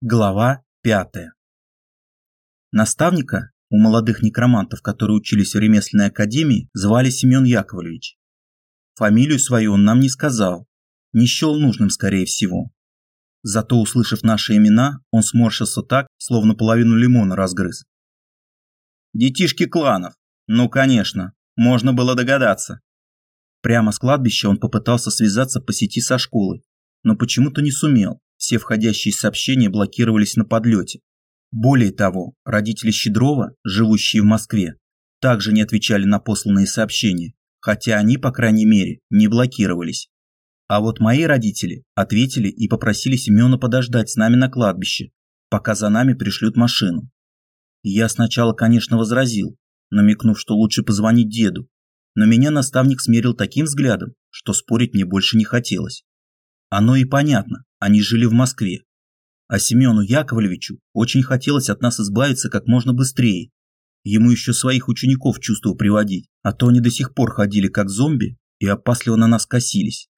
Глава пятая. Наставника у молодых некромантов, которые учились в ремесленной академии, звали Семен Яковлевич. Фамилию свою он нам не сказал, не счел нужным, скорее всего. Зато, услышав наши имена, он сморщился так, словно половину лимона разгрыз. «Детишки кланов! Ну, конечно, можно было догадаться!» Прямо с кладбища он попытался связаться по сети со школой, но почему-то не сумел. Все входящие сообщения блокировались на подлете. Более того, родители Щедрова, живущие в Москве, также не отвечали на посланные сообщения, хотя они, по крайней мере, не блокировались. А вот мои родители ответили и попросили Семена подождать с нами на кладбище, пока за нами пришлют машину. Я сначала, конечно, возразил, намекнув, что лучше позвонить деду, но меня наставник смерил таким взглядом, что спорить мне больше не хотелось. Оно и понятно, они жили в Москве. А Семену Яковлевичу очень хотелось от нас избавиться как можно быстрее. Ему еще своих учеников чувство приводить, а то они до сих пор ходили как зомби и опасливо на нас косились.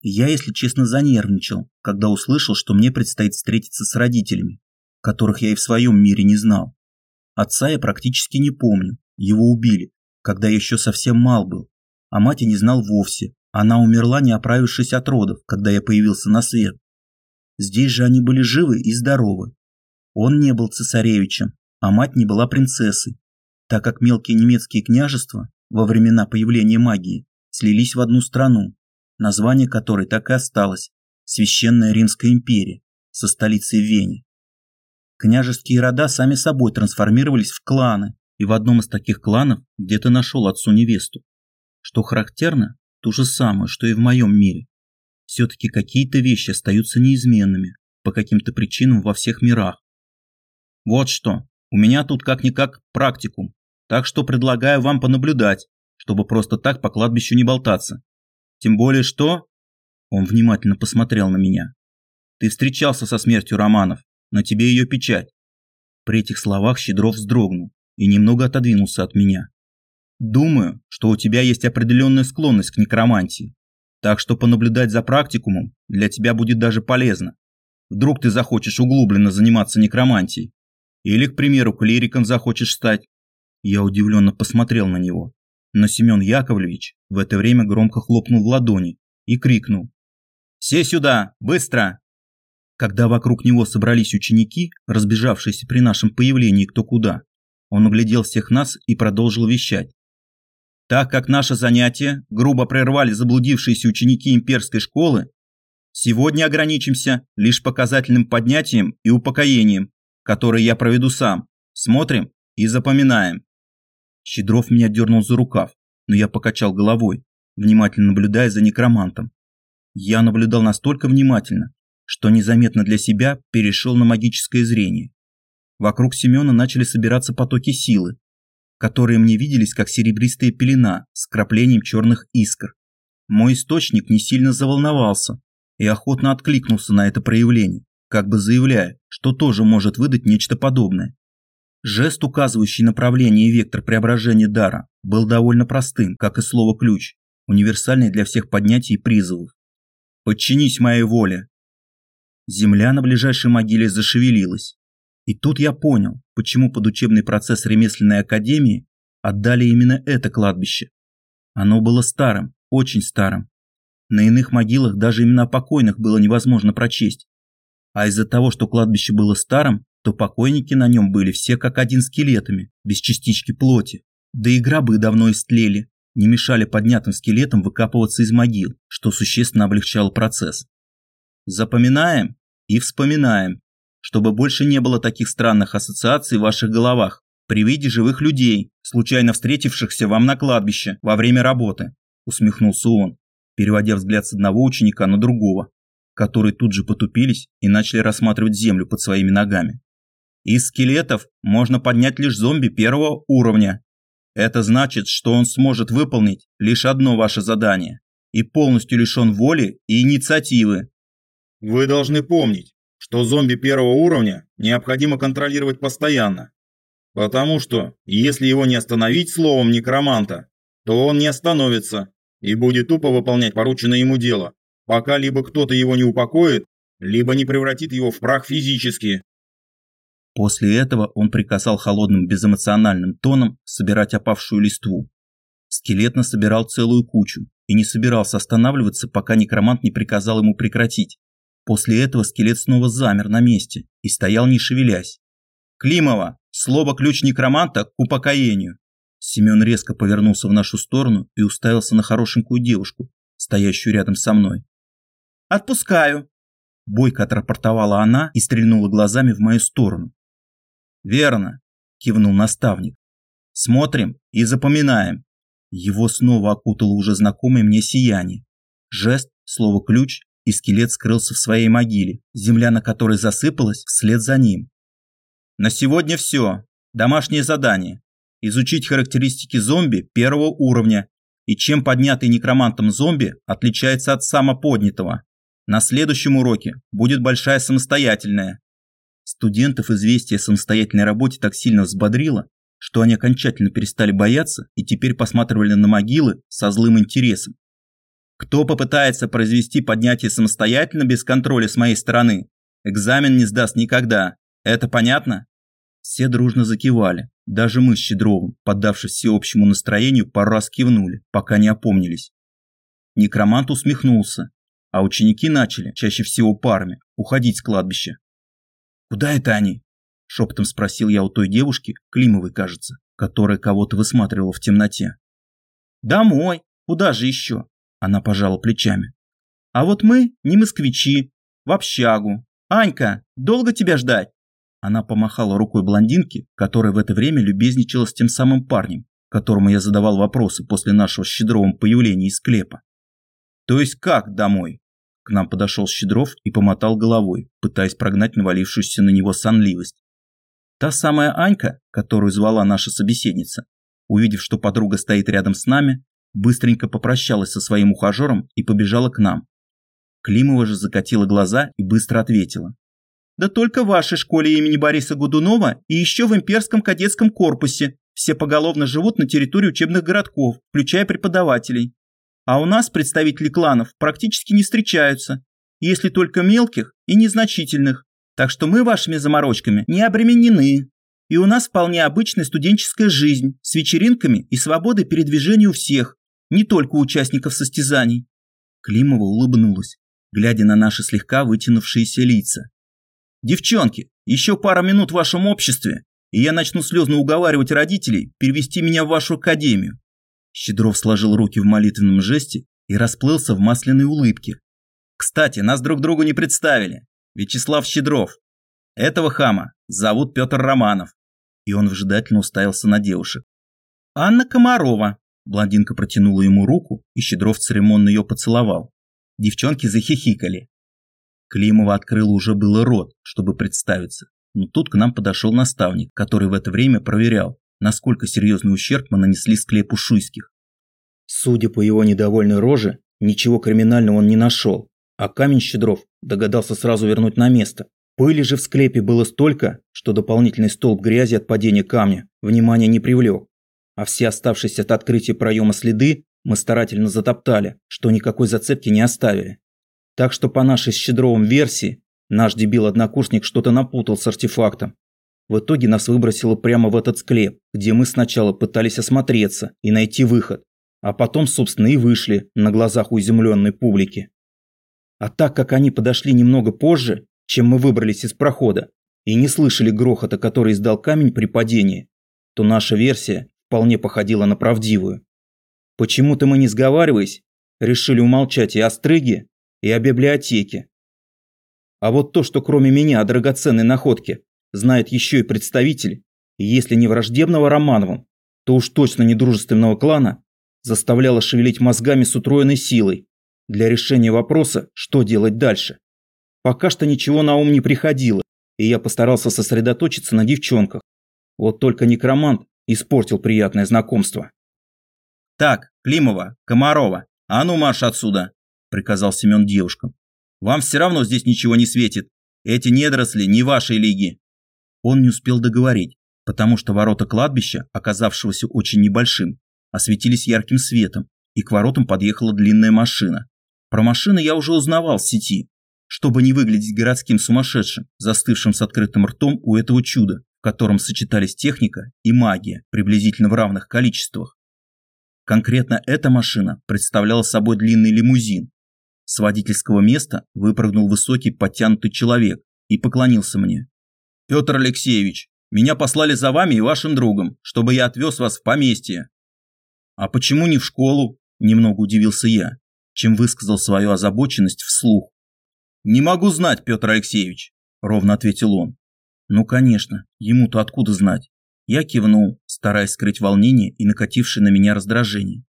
Я, если честно, занервничал, когда услышал, что мне предстоит встретиться с родителями, которых я и в своем мире не знал. Отца я практически не помню, его убили, когда я еще совсем мал был, а мать не знал вовсе, она умерла, не оправившись от родов, когда я появился на свет. Здесь же они были живы и здоровы. Он не был цесаревичем, а мать не была принцессой, так как мелкие немецкие княжества во времена появления магии слились в одну страну, название которой так и осталось – Священная Римская империя, со столицей Вене. Княжеские рода сами собой трансформировались в кланы, и в одном из таких кланов где-то нашел отцу невесту. Что характерно, то же самое, что и в моем мире. Все-таки какие-то вещи остаются неизменными по каким-то причинам во всех мирах. Вот что, у меня тут как-никак практикум, так что предлагаю вам понаблюдать, чтобы просто так по кладбищу не болтаться. Тем более что... Он внимательно посмотрел на меня. Ты встречался со смертью Романов, на тебе ее печать. При этих словах Щедров вздрогнул и немного отодвинулся от меня. Думаю, что у тебя есть определенная склонность к некромантии, так что понаблюдать за практикумом для тебя будет даже полезно. Вдруг ты захочешь углубленно заниматься некромантией. Или, к примеру, клириком захочешь стать. Я удивленно посмотрел на него. Но Семен Яковлевич в это время громко хлопнул в ладони и крикнул. «Все сюда! Быстро!» Когда вокруг него собрались ученики, разбежавшиеся при нашем появлении кто куда, он углядел всех нас и продолжил вещать. Так как наше занятие грубо прервали заблудившиеся ученики имперской школы, сегодня ограничимся лишь показательным поднятием и упокоением, которое я проведу сам. Смотрим и запоминаем. Щедров меня дернул за рукав, но я покачал головой, внимательно наблюдая за некромантом. Я наблюдал настолько внимательно, что незаметно для себя перешел на магическое зрение. Вокруг Семена начали собираться потоки силы, которые мне виделись как серебристая пелена с краплением черных искр. Мой источник не сильно заволновался и охотно откликнулся на это проявление, как бы заявляя, что тоже может выдать нечто подобное. Жест, указывающий направление и вектор преображения дара, был довольно простым, как и слово «ключ», универсальный для всех поднятий и призывов. «Подчинись моей воле!» Земля на ближайшей могиле зашевелилась, и тут я понял, почему под учебный процесс ремесленной академии отдали именно это кладбище. Оно было старым, очень старым. На иных могилах даже имена покойных было невозможно прочесть. А из-за того, что кладбище было старым, то покойники на нем были все как один скелетами, без частички плоти. Да и гробы давно истлели, не мешали поднятым скелетам выкапываться из могил, что существенно облегчало процесс. Запоминаем и вспоминаем, чтобы больше не было таких странных ассоциаций в ваших головах при виде живых людей, случайно встретившихся вам на кладбище во время работы», – усмехнулся он, переводя взгляд с одного ученика на другого, которые тут же потупились и начали рассматривать землю под своими ногами. Из скелетов можно поднять лишь зомби первого уровня. Это значит, что он сможет выполнить лишь одно ваше задание и полностью лишен воли и инициативы. Вы должны помнить, что зомби первого уровня необходимо контролировать постоянно. Потому что, если его не остановить словом некроманта, то он не остановится и будет тупо выполнять порученное ему дело, пока либо кто-то его не упокоит, либо не превратит его в прах физически. После этого он приказал холодным безэмоциональным тоном собирать опавшую листву. Скелет насобирал целую кучу и не собирался останавливаться, пока некромант не приказал ему прекратить. После этого скелет снова замер на месте и стоял не шевелясь. «Климова! Слово ключ некроманта к упокоению!» Семен резко повернулся в нашу сторону и уставился на хорошенькую девушку, стоящую рядом со мной. «Отпускаю!» Бойко отрапортовала она и стрельнула глазами в мою сторону. «Верно!» – кивнул наставник. «Смотрим и запоминаем». Его снова окутало уже знакомое мне сияние. Жест, слово «ключ» и скелет скрылся в своей могиле, земля на которой засыпалась вслед за ним. На сегодня все. Домашнее задание. Изучить характеристики зомби первого уровня и чем поднятый некромантом зомби отличается от самоподнятого. На следующем уроке будет большая самостоятельная. Студентов известие о самостоятельной работе так сильно взбодрило, что они окончательно перестали бояться и теперь посматривали на могилы со злым интересом. Кто попытается произвести поднятие самостоятельно без контроля с моей стороны, экзамен не сдаст никогда. Это понятно? Все дружно закивали. Даже мы с Щедровым, поддавшись всеобщему настроению, пару раз кивнули, пока не опомнились. Некромант усмехнулся, а ученики начали, чаще всего парами, уходить с кладбища. «Куда это они?» – шепотом спросил я у той девушки, Климовой, кажется, которая кого-то высматривала в темноте. «Домой. Куда же еще?» – она пожала плечами. «А вот мы не москвичи. В общагу. Анька, долго тебя ждать?» Она помахала рукой блондинке, которая в это время любезничала с тем самым парнем, которому я задавал вопросы после нашего с Щедровым появления из склепа. «То есть как домой?» К нам подошел Щедров и помотал головой, пытаясь прогнать навалившуюся на него сонливость. Та самая Анька, которую звала наша собеседница, увидев, что подруга стоит рядом с нами, быстренько попрощалась со своим ухажером и побежала к нам. Климова же закатила глаза и быстро ответила. Да только в вашей школе имени Бориса Годунова и еще в имперском кадетском корпусе. Все поголовно живут на территории учебных городков, включая преподавателей. А у нас представители кланов практически не встречаются, если только мелких и незначительных. Так что мы вашими заморочками не обременены. И у нас вполне обычная студенческая жизнь с вечеринками и свободой передвижения у всех, не только участников состязаний. Климова улыбнулась, глядя на наши слегка вытянувшиеся лица. Девчонки, еще пара минут в вашем обществе, и я начну слезно уговаривать родителей перевести меня в вашу академию. Щедров сложил руки в молитвенном жесте и расплылся в масляной улыбке. Кстати, нас друг другу не представили. Вячеслав Щедров. Этого хама зовут Петр Романов. И он вжидательно уставился на девушек. Анна Комарова. Блондинка протянула ему руку, и Щедров церемонно ее поцеловал. Девчонки захихикали. Климова открыла уже было рот, чтобы представиться, но тут к нам подошел наставник, который в это время проверял, насколько серьезный ущерб мы нанесли склепу Шуйских. Судя по его недовольной роже, ничего криминального он не нашел, а камень Щедров догадался сразу вернуть на место. Пыли же в склепе было столько, что дополнительный столб грязи от падения камня внимания не привлек, а все оставшиеся от открытия проема следы мы старательно затоптали, что никакой зацепки не оставили. Так что по нашей щедровым версии, наш дебил-однокурсник что-то напутал с артефактом. В итоге нас выбросило прямо в этот склеп, где мы сначала пытались осмотреться и найти выход, а потом, собственно, и вышли на глазах у изумленной публики. А так как они подошли немного позже, чем мы выбрались из прохода, и не слышали грохота, который издал камень при падении, то наша версия вполне походила на правдивую. Почему-то мы, не сговариваясь, решили умолчать и о стрыге, и о библиотеке. А вот то, что кроме меня о драгоценной находке знает еще и представитель, если не враждебного Романовым, то уж точно не дружественного клана, заставляло шевелить мозгами с утроенной силой для решения вопроса, что делать дальше. Пока что ничего на ум не приходило, и я постарался сосредоточиться на девчонках. Вот только некромант испортил приятное знакомство. «Так, Климова, Комарова, а ну марш отсюда!» приказал Семен девушкам. «Вам все равно здесь ничего не светит. Эти недоросли не вашей лиги». Он не успел договорить, потому что ворота кладбища, оказавшегося очень небольшим, осветились ярким светом, и к воротам подъехала длинная машина. Про машины я уже узнавал в сети. чтобы не выглядеть городским сумасшедшим, застывшим с открытым ртом у этого чуда, в котором сочетались техника и магия приблизительно в равных количествах. Конкретно эта машина представляла собой длинный лимузин. С водительского места выпрыгнул высокий подтянутый человек и поклонился мне. «Петр Алексеевич, меня послали за вами и вашим другом, чтобы я отвез вас в поместье». «А почему не в школу?» – немного удивился я, чем высказал свою озабоченность вслух. «Не могу знать, Петр Алексеевич», – ровно ответил он. «Ну, конечно, ему-то откуда знать?» Я кивнул, стараясь скрыть волнение и накатившее на меня раздражение.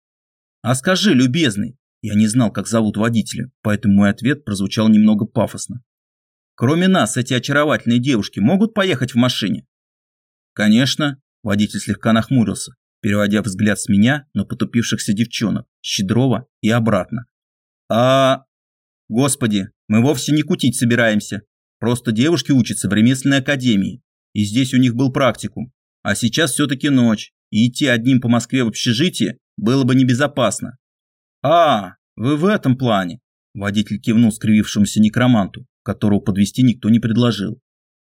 «А скажи, любезный!» Я не знал, как зовут водителя, поэтому мой ответ прозвучал немного пафосно. «Кроме нас, эти очаровательные девушки могут поехать в машине?» «Конечно», – водитель слегка нахмурился, переводя взгляд с меня на потупившихся девчонок, Щедрова и обратно. «А... Господи, мы вовсе не кутить собираемся. Просто девушки учатся в ремесленной академии, и здесь у них был практикум. А сейчас все-таки ночь, и идти одним по Москве в общежитие было бы небезопасно. «А, вы в этом плане?» Водитель кивнул скривившемуся некроманту, которого подвести никто не предложил.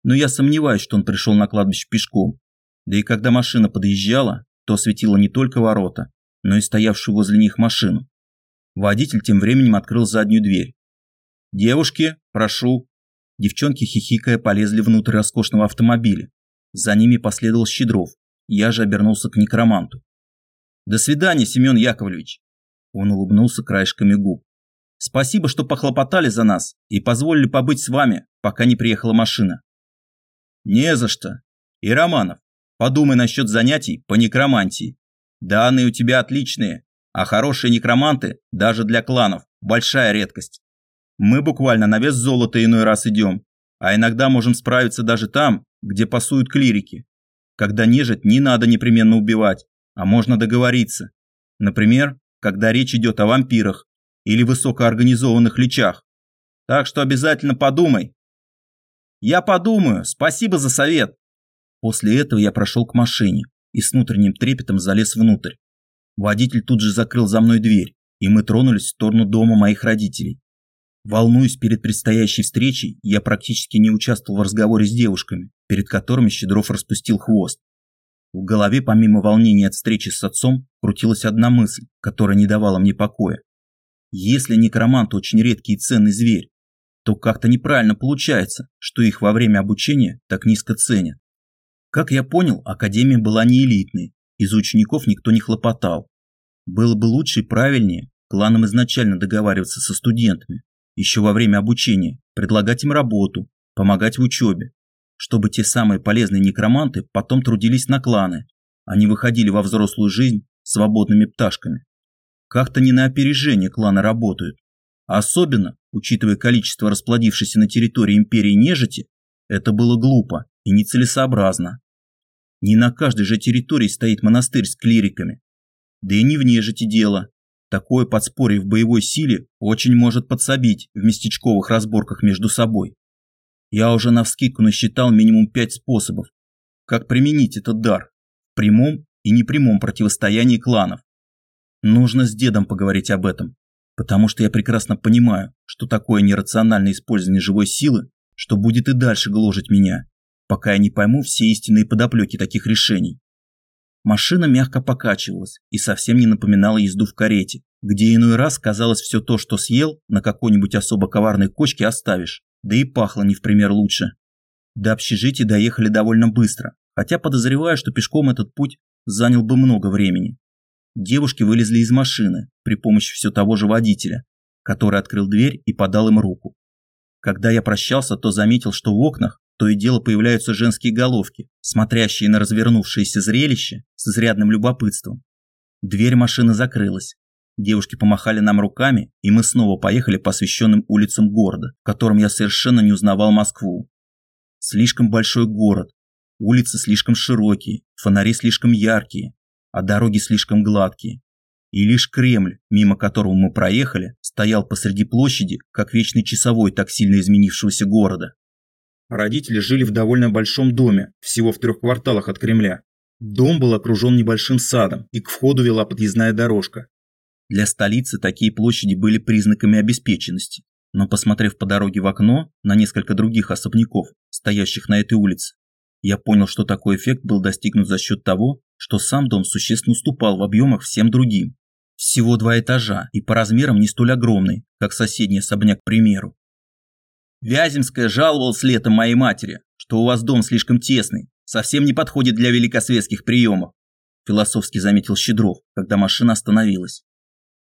Но я сомневаюсь, что он пришел на кладбище пешком. Да и когда машина подъезжала, то осветила не только ворота, но и стоявшую возле них машину. Водитель тем временем открыл заднюю дверь. «Девушки, прошу!» Девчонки, хихикая, полезли внутрь роскошного автомобиля. За ними последовал Щедров. Я же обернулся к некроманту. «До свидания, Семен Яковлевич!» Он улыбнулся краешками губ. «Спасибо, что похлопотали за нас и позволили побыть с вами, пока не приехала машина». «Не за что. И, Романов, подумай насчет занятий по некромантии. Данные у тебя отличные, а хорошие некроманты, даже для кланов, большая редкость. Мы буквально на вес золота иной раз идем, а иногда можем справиться даже там, где пасуют клирики. Когда нежить не надо непременно убивать, а можно договориться. Например, когда речь идет о вампирах или высокоорганизованных личах. Так что обязательно подумай. Я подумаю, спасибо за совет. После этого я прошел к машине и с внутренним трепетом залез внутрь. Водитель тут же закрыл за мной дверь, и мы тронулись в сторону дома моих родителей. Волнуясь перед предстоящей встречей, я практически не участвовал в разговоре с девушками, перед которыми Щедров распустил хвост. В голове, помимо волнения от встречи с отцом, крутилась одна мысль, которая не давала мне покоя. Если некромант очень редкий и ценный зверь, то как-то неправильно получается, что их во время обучения так низко ценят. Как я понял, академия была не элитной, из учеников никто не хлопотал. Было бы лучше и правильнее кланам изначально договариваться со студентами, еще во время обучения, предлагать им работу, помогать в учебе, чтобы те самые полезные некроманты потом трудились на кланы, а не выходили во взрослую жизнь свободными пташками. Как-то не на опережение кланы работают. А особенно, учитывая количество расплодившейся на территории империи нежити, это было глупо и нецелесообразно. Не на каждой же территории стоит монастырь с клириками. Да и не в нежити дело. Такое подспорье в боевой силе очень может подсобить в местечковых разборках между собой. Я уже навскидку насчитал минимум пять способов, как применить этот дар в прямом и непрямом противостоянии кланов. Нужно с дедом поговорить об этом, потому что я прекрасно понимаю, что такое нерациональное использование живой силы, что будет и дальше гложить меня, пока я не пойму все истинные подоплеки таких решений. Машина мягко покачивалась и совсем не напоминала езду в карете, где иной раз казалось все то, что съел, на какой-нибудь особо коварной кочке оставишь, да и пахло не в пример лучше. До общежития доехали довольно быстро, хотя подозреваю, что пешком этот путь занял бы много времени. Девушки вылезли из машины при помощи все того же водителя, который открыл дверь и подал им руку. Когда я прощался, то заметил, что в окнах то и дело появляются женские головки, смотрящие на развернувшееся зрелище с изрядным любопытством. Дверь машины закрылась. Девушки помахали нам руками, и мы снова поехали по освещенным улицам города, в котором я совершенно не узнавал Москву. Слишком большой город, улицы слишком широкие, фонари слишком яркие, а дороги слишком гладкие. И лишь Кремль, мимо которого мы проехали, стоял посреди площади, как вечный часовой так сильно изменившегося города. Родители жили в довольно большом доме, всего в трех кварталах от Кремля. Дом был окружен небольшим садом, и к входу вела подъездная дорожка. Для столицы такие площади были признаками обеспеченности. Но посмотрев по дороге в окно на несколько других особняков, стоящих на этой улице, я понял, что такой эффект был достигнут за счет того, что сам дом существенно уступал в объемах всем другим. Всего два этажа и по размерам не столь огромный, как соседний особняк, к примеру. Вяземская жаловалась летом моей матери, что у вас дом слишком тесный, совсем не подходит для великосветских приемов, философски заметил Щедров, когда машина остановилась.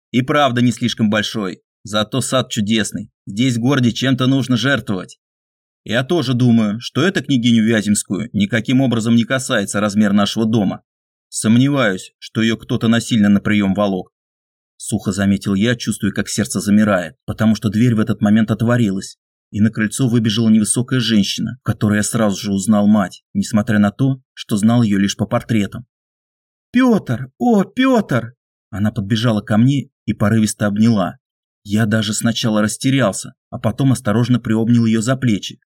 И правда не слишком большой, зато сад чудесный, здесь в городе чем-то нужно жертвовать. Я тоже думаю, что эта княгиню Вяземскую никаким образом не касается размер нашего дома. Сомневаюсь, что ее кто-то насильно на прием волок. Сухо заметил я, чувствуя, как сердце замирает, потому что дверь в этот момент отворилась, и на крыльцо выбежала невысокая женщина, которой я сразу же узнал мать, несмотря на то, что знал ее лишь по портретам. «Петр! О, Петр!» Она подбежала ко мне и порывисто обняла. Я даже сначала растерялся, а потом осторожно приобнял ее за плечи,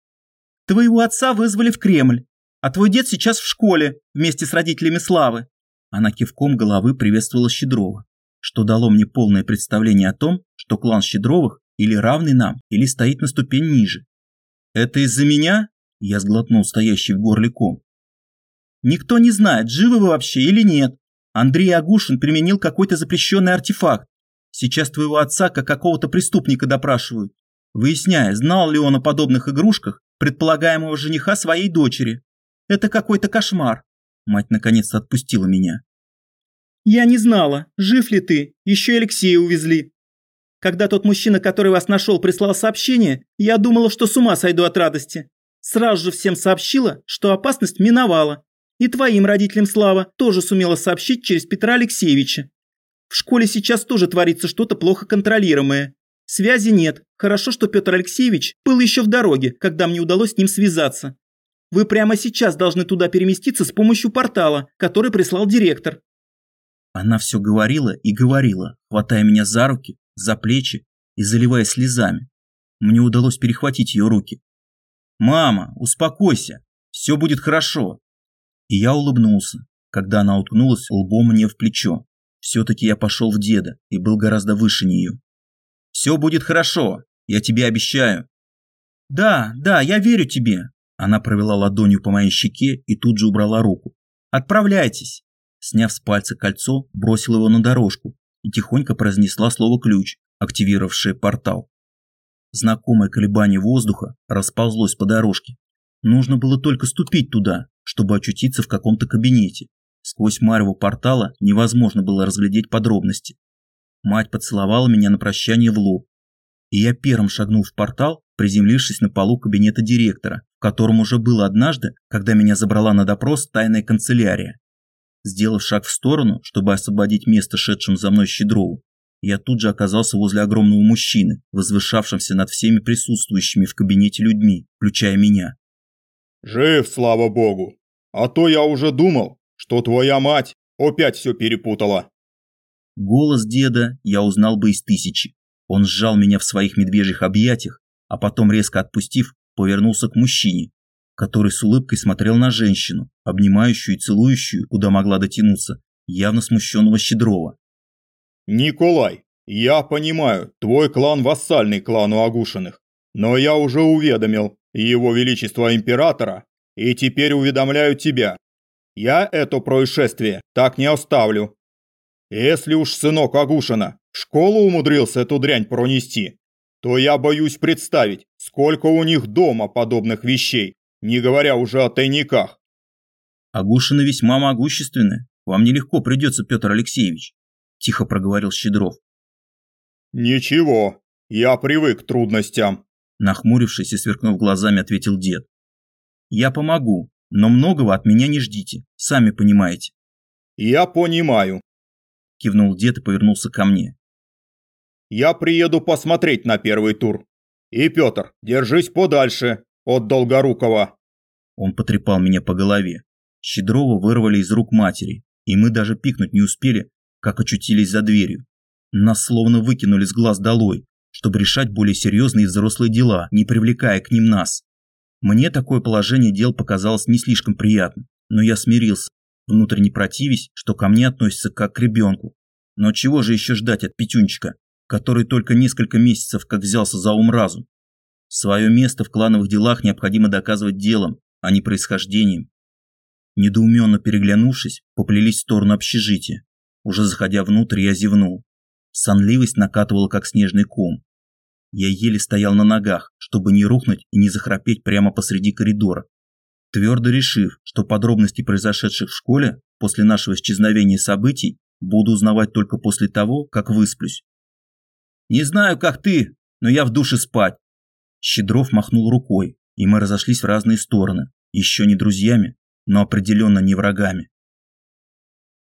Твоего отца вызвали в Кремль, а твой дед сейчас в школе вместе с родителями Славы. Она кивком головы приветствовала Щедрова, что дало мне полное представление о том, что клан Щедровых или равный нам, или стоит на ступень ниже. Это из-за меня? Я сглотнул стоящий в горле ком. Никто не знает, живы вы вообще или нет. Андрей Агушин применил какой-то запрещенный артефакт. Сейчас твоего отца как какого-то преступника допрашивают, выясняя, знал ли он о подобных игрушках предполагаемого жениха своей дочери. Это какой-то кошмар. Мать наконец-то отпустила меня. Я не знала, жив ли ты, еще Алексея увезли. Когда тот мужчина, который вас нашел, прислал сообщение, я думала, что с ума сойду от радости. Сразу же всем сообщила, что опасность миновала. И твоим родителям Слава тоже сумела сообщить через Петра Алексеевича. В школе сейчас тоже творится что-то плохо контролируемое. Связи нет. Хорошо, что Петр Алексеевич был еще в дороге, когда мне удалось с ним связаться. Вы прямо сейчас должны туда переместиться с помощью портала, который прислал директор. Она все говорила и говорила, хватая меня за руки, за плечи и заливая слезами. Мне удалось перехватить ее руки. «Мама, успокойся, все будет хорошо». И я улыбнулся, когда она уткнулась лбом мне в плечо. Все-таки я пошел в деда и был гораздо выше нее. Все будет хорошо, я тебе обещаю». «Да, да, я верю тебе». Она провела ладонью по моей щеке и тут же убрала руку. «Отправляйтесь». Сняв с пальца кольцо, бросил его на дорожку и тихонько произнесла слово «ключ», активировавшее портал. Знакомое колебание воздуха расползлось по дорожке. Нужно было только ступить туда, чтобы очутиться в каком-то кабинете. Сквозь марево портала невозможно было разглядеть подробности, Мать поцеловала меня на прощание в лоб. И я первым шагнул в портал, приземлившись на полу кабинета директора, в котором уже было однажды, когда меня забрала на допрос тайная канцелярия. Сделав шаг в сторону, чтобы освободить место шедшим за мной Щедрову, я тут же оказался возле огромного мужчины, возвышавшимся над всеми присутствующими в кабинете людьми, включая меня. «Жив, слава богу! А то я уже думал, что твоя мать опять все перепутала!» Голос деда я узнал бы из тысячи. Он сжал меня в своих медвежьих объятиях, а потом, резко отпустив, повернулся к мужчине, который с улыбкой смотрел на женщину, обнимающую и целующую, куда могла дотянуться, явно смущенного Щедрова. «Николай, я понимаю, твой клан вассальный клану Агушиных, но я уже уведомил его величество императора и теперь уведомляю тебя. Я это происшествие так не оставлю если уж сынок Агушина в школу умудрился эту дрянь пронести, то я боюсь представить, сколько у них дома подобных вещей, не говоря уже о тайниках. Агушины весьма могущественны. Вам нелегко придется, Петр Алексеевич, тихо проговорил Щедров. Ничего, я привык к трудностям. Нахмурившись и сверкнув глазами, ответил дед. Я помогу, но многого от меня не ждите, сами понимаете. Я понимаю, кивнул дед и повернулся ко мне. Я приеду посмотреть на первый тур. И, Петр, держись подальше от Долгорукова. Он потрепал меня по голове. Щедрова вырвали из рук матери, и мы даже пикнуть не успели, как очутились за дверью. Нас словно выкинули с глаз долой, чтобы решать более серьезные взрослые дела, не привлекая к ним нас. Мне такое положение дел показалось не слишком приятным, но я смирился внутренне противясь, что ко мне относятся как к ребенку. Но чего же еще ждать от Петюнчика, который только несколько месяцев как взялся за ум-разум. Свое место в клановых делах необходимо доказывать делом, а не происхождением. Недоуменно переглянувшись, поплелись в сторону общежития. Уже заходя внутрь, я зевнул. Сонливость накатывала, как снежный ком. Я еле стоял на ногах, чтобы не рухнуть и не захрапеть прямо посреди коридора. Твердо решив, что подробности произошедших в школе после нашего исчезновения событий буду узнавать только после того, как высплюсь. «Не знаю, как ты, но я в душе спать!» Щедров махнул рукой, и мы разошлись в разные стороны, еще не друзьями, но определенно не врагами.